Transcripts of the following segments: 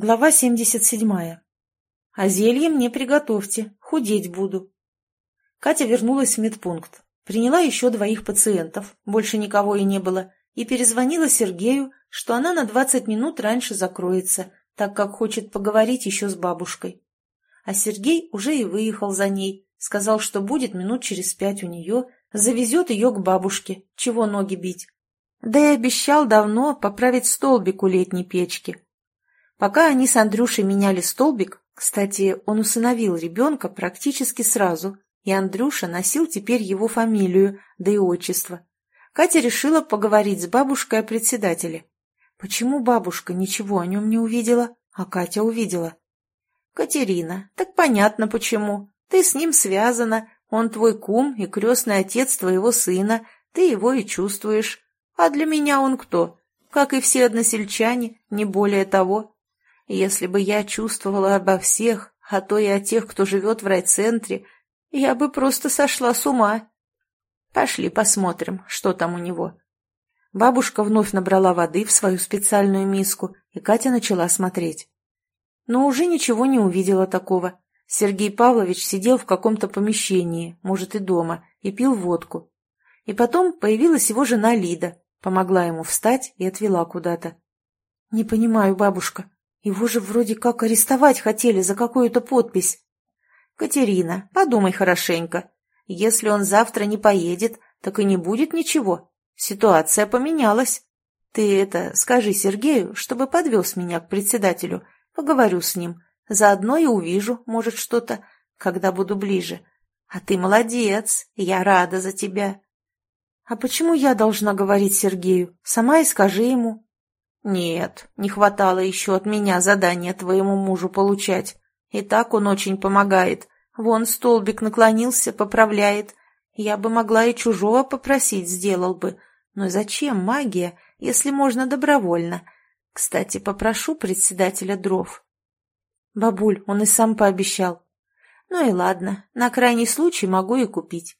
Глава 77. А зелье мне приготовьте, худеть буду. Катя вернулась в медпункт, приняла еще двоих пациентов, больше никого и не было, и перезвонила Сергею, что она на 20 минут раньше закроется, так как хочет поговорить еще с бабушкой. А Сергей уже и выехал за ней, сказал, что будет минут через пять у нее, завезет ее к бабушке, чего ноги бить. Да и обещал давно поправить столбик у летней печки. Пока они с Андрюшей меняли столбик, кстати, он усыновил ребенка практически сразу, и Андрюша носил теперь его фамилию, да и отчество. Катя решила поговорить с бабушкой о председателе. Почему бабушка ничего о нем не увидела, а Катя увидела? «Катерина, так понятно почему. Ты с ним связана, он твой кум и крестный отец твоего сына, ты его и чувствуешь. А для меня он кто? Как и все односельчане, не более того. Если бы я чувствовала обо всех, а то и о тех, кто живет в райцентре, я бы просто сошла с ума. Пошли посмотрим, что там у него. Бабушка вновь набрала воды в свою специальную миску, и Катя начала смотреть. Но уже ничего не увидела такого. Сергей Павлович сидел в каком-то помещении, может и дома, и пил водку. И потом появилась его жена Лида, помогла ему встать и отвела куда-то. — Не понимаю, бабушка, его же вроде как арестовать хотели за какую-то подпись. Катерина, подумай хорошенько. Если он завтра не поедет, так и не будет ничего. Ситуация поменялась. Ты это, скажи Сергею, чтобы подвез меня к председателю. Поговорю с ним. Заодно и увижу, может, что-то, когда буду ближе. А ты молодец, я рада за тебя. А почему я должна говорить Сергею? Сама и скажи ему. «Нет, не хватало еще от меня задания твоему мужу получать. И так он очень помогает. Вон столбик наклонился, поправляет. Я бы могла и чужого попросить, сделал бы. Но зачем магия, если можно добровольно? Кстати, попрошу председателя дров». «Бабуль, он и сам пообещал». «Ну и ладно, на крайний случай могу и купить».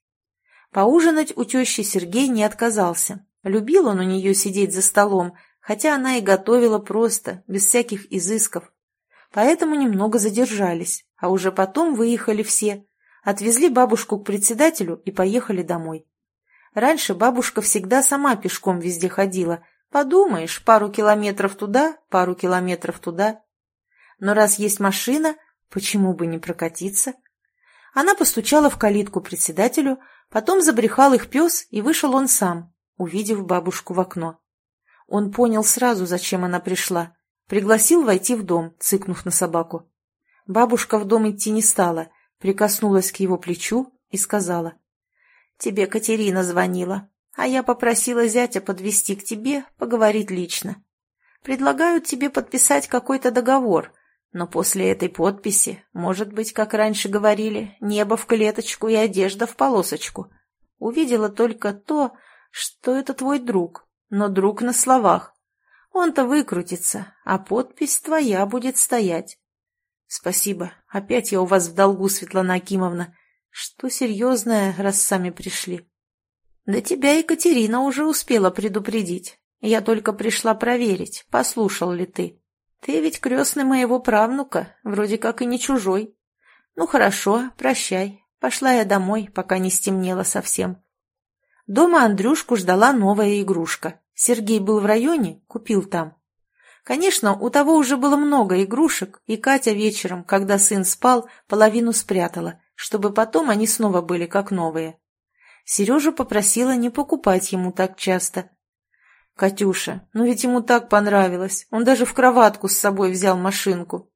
Поужинать у тещи Сергей не отказался. Любил он у нее сидеть за столом, хотя она и готовила просто, без всяких изысков. Поэтому немного задержались, а уже потом выехали все, отвезли бабушку к председателю и поехали домой. Раньше бабушка всегда сама пешком везде ходила. Подумаешь, пару километров туда, пару километров туда. Но раз есть машина, почему бы не прокатиться? Она постучала в калитку председателю, потом забрехал их пес, и вышел он сам, увидев бабушку в окно. Он понял сразу, зачем она пришла. Пригласил войти в дом, цыкнув на собаку. Бабушка в дом идти не стала, прикоснулась к его плечу и сказала. «Тебе Катерина звонила, а я попросила зятя подвести к тебе, поговорить лично. Предлагают тебе подписать какой-то договор, но после этой подписи, может быть, как раньше говорили, небо в клеточку и одежда в полосочку. Увидела только то, что это твой друг, но друг на словах. Он-то выкрутится, а подпись твоя будет стоять. Спасибо. Опять я у вас в долгу, Светлана Акимовна. Что серьезное, раз сами пришли. Да тебя Екатерина уже успела предупредить. Я только пришла проверить, послушал ли ты. Ты ведь крестный моего правнука, вроде как и не чужой. Ну хорошо, прощай. Пошла я домой, пока не стемнело совсем. Дома Андрюшку ждала новая игрушка. Сергей был в районе, купил там. Конечно, у того уже было много игрушек, и Катя вечером, когда сын спал, половину спрятала, чтобы потом они снова были как новые. Сережа попросила не покупать ему так часто. «Катюша, ну ведь ему так понравилось, он даже в кроватку с собой взял машинку».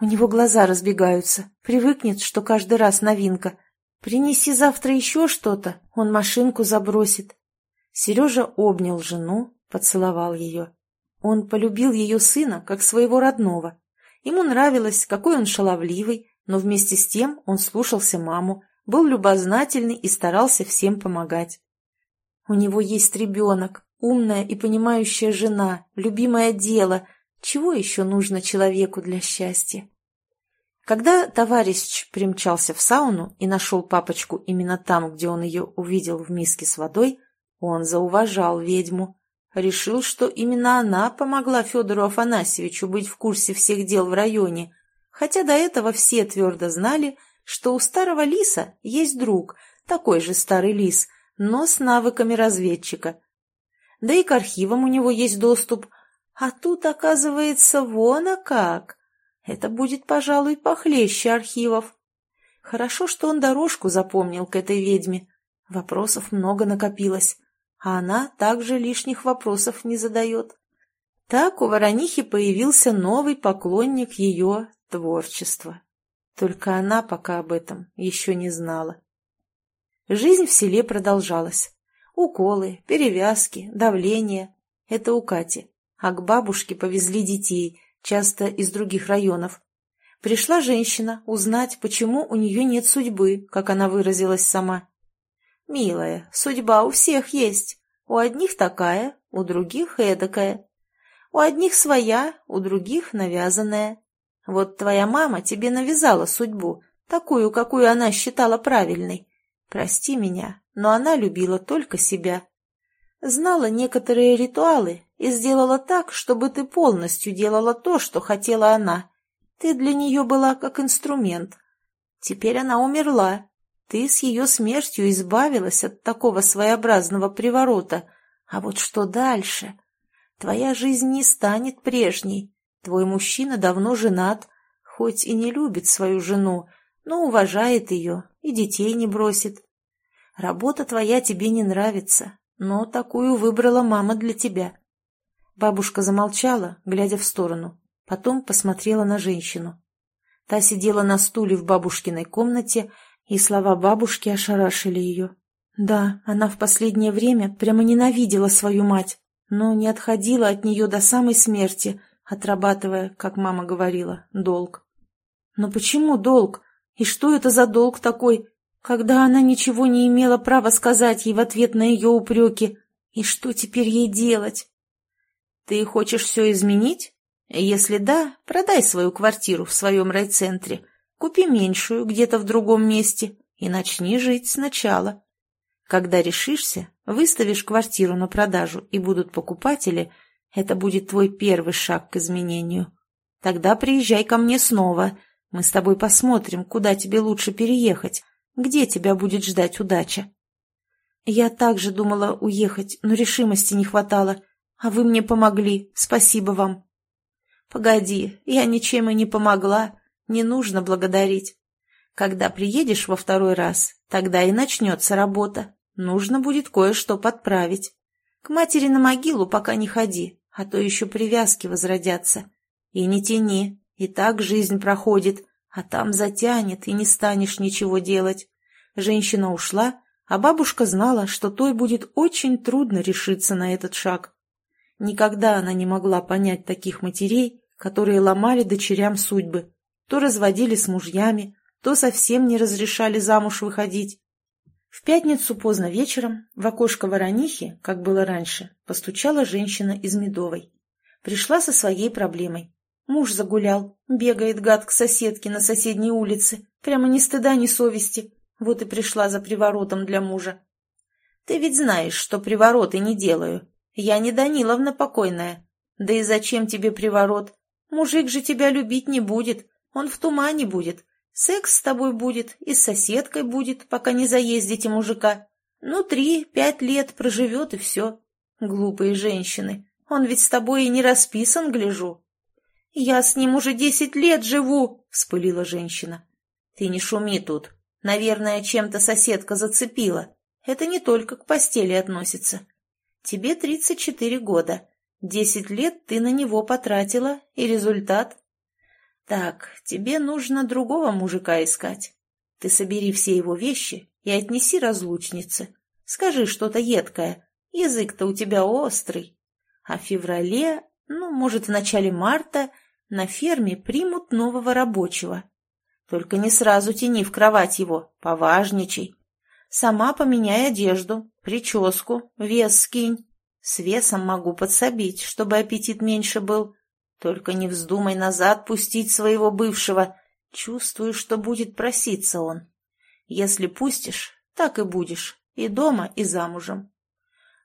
У него глаза разбегаются, привыкнет, что каждый раз новинка, Принеси завтра еще что-то, он машинку забросит. Сережа обнял жену, поцеловал ее. Он полюбил ее сына, как своего родного. Ему нравилось, какой он шаловливый, но вместе с тем он слушался маму, был любознательный и старался всем помогать. У него есть ребенок, умная и понимающая жена, любимое дело. Чего еще нужно человеку для счастья? Когда товарищ примчался в сауну и нашел папочку именно там, где он ее увидел в миске с водой, он зауважал ведьму. Решил, что именно она помогла Федору Афанасьевичу быть в курсе всех дел в районе, хотя до этого все твердо знали, что у старого лиса есть друг, такой же старый лис, но с навыками разведчика. Да и к архивам у него есть доступ, а тут, оказывается, вон а как. Это будет, пожалуй, похлеще архивов. Хорошо, что он дорожку запомнил к этой ведьме. Вопросов много накопилось, а она также лишних вопросов не задает. Так у Воронихи появился новый поклонник ее творчества. Только она пока об этом еще не знала. Жизнь в селе продолжалась. Уколы, перевязки, давление – это у Кати. А к бабушке повезли детей, часто из других районов. Пришла женщина узнать, почему у нее нет судьбы, как она выразилась сама. «Милая, судьба у всех есть. У одних такая, у других эдакая. У одних своя, у других навязанная. Вот твоя мама тебе навязала судьбу, такую, какую она считала правильной. Прости меня, но она любила только себя. Знала некоторые ритуалы и сделала так, чтобы ты полностью делала то, что хотела она. Ты для нее была как инструмент. Теперь она умерла. Ты с ее смертью избавилась от такого своеобразного приворота. А вот что дальше? Твоя жизнь не станет прежней. Твой мужчина давно женат, хоть и не любит свою жену, но уважает ее и детей не бросит. Работа твоя тебе не нравится, но такую выбрала мама для тебя. Бабушка замолчала, глядя в сторону. Потом посмотрела на женщину. Та сидела на стуле в бабушкиной комнате, и слова бабушки ошарашили ее. Да, она в последнее время прямо ненавидела свою мать, но не отходила от нее до самой смерти, отрабатывая, как мама говорила, долг. Но почему долг? И что это за долг такой, когда она ничего не имела права сказать ей в ответ на ее упреки? И что теперь ей делать? Ты хочешь все изменить? Если да, продай свою квартиру в своем райцентре, купи меньшую где-то в другом месте и начни жить сначала. Когда решишься, выставишь квартиру на продажу и будут покупатели, это будет твой первый шаг к изменению. Тогда приезжай ко мне снова, мы с тобой посмотрим, куда тебе лучше переехать, где тебя будет ждать удача. Я также думала уехать, но решимости не хватало, а вы мне помогли, спасибо вам. «Погоди, я ничем и не помогла, не нужно благодарить. Когда приедешь во второй раз, тогда и начнется работа. Нужно будет кое-что подправить. К матери на могилу пока не ходи, а то еще привязки возродятся. И не тяни, и так жизнь проходит, а там затянет, и не станешь ничего делать». Женщина ушла, а бабушка знала, что той будет очень трудно решиться на этот шаг. Никогда она не могла понять таких матерей, которые ломали дочерям судьбы, то разводили с мужьями, то совсем не разрешали замуж выходить. В пятницу поздно вечером в окошко Воронихи, как было раньше, постучала женщина из Медовой. Пришла со своей проблемой. Муж загулял, бегает гад к соседке на соседней улице, прямо ни стыда, ни совести. Вот и пришла за приворотом для мужа. «Ты ведь знаешь, что привороты не делаю. Я не Даниловна покойная. Да и зачем тебе приворот? Мужик же тебя любить не будет. Он в тумане будет. Секс с тобой будет и с соседкой будет, пока не заездите мужика. Ну, три-пять лет проживет и все. Глупые женщины. Он ведь с тобой и не расписан, гляжу. Я с ним уже десять лет живу, — вспылила женщина. Ты не шуми тут. Наверное, чем-то соседка зацепила. Это не только к постели относится. Тебе 34 года. Десять лет ты на него потратила, и результат? Так, тебе нужно другого мужика искать. Ты собери все его вещи и отнеси разлучнице. Скажи что-то едкое. Язык-то у тебя острый. А в феврале, ну, может, в начале марта, на ферме примут нового рабочего. Только не сразу тяни в кровать его, поважничай. Сама поменяй одежду, прическу, вес скинь. С весом могу подсобить, чтобы аппетит меньше был. Только не вздумай назад пустить своего бывшего. Чувствую, что будет проситься он. Если пустишь, так и будешь. И дома, и замужем.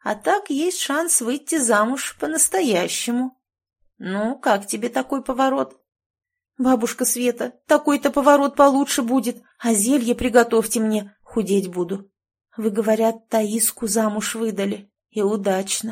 А так есть шанс выйти замуж по-настоящему. Ну, как тебе такой поворот? Бабушка Света, такой-то поворот получше будет, а зелье приготовьте мне, худеть буду. Вы, говорят, Таиску замуж выдали. И удачно.